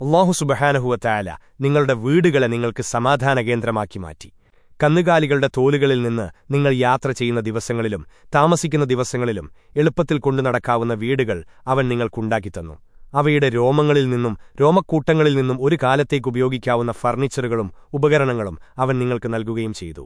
അള്ളാഹു സുബഹാനഹുവറ്റായാല നിങ്ങളുടെ വീടുകളെ നിങ്ങൾക്ക് സമാധാന കേന്ദ്രമാക്കി മാറ്റി. കന്നുകാലികളുടെ തോലുകളിൽ നിന്ന് നിങ്ങൾ യാത്ര ചെയ്യുന്ന ദിവസങ്ങളിലും താമസിക്കുന്ന ദിവസങ്ങളിലും എളുപ്പത്തിൽ കൊണ്ടു നടക്കാവുന്ന വീടുകൾ അവൻ നിങ്ങൾക്കുണ്ടാക്കിത്തന്നു അവയുടെ രോമങ്ങളിൽ നിന്നും രോമക്കൂട്ടങ്ങളിൽ നിന്നും ഒരു കാലത്തേക്ക് ഉപയോഗിക്കാവുന്ന ഫർണിച്ചറുകളും ഉപകരണങ്ങളും അവൻ നിങ്ങൾക്ക് നൽകുകയും ചെയ്തു.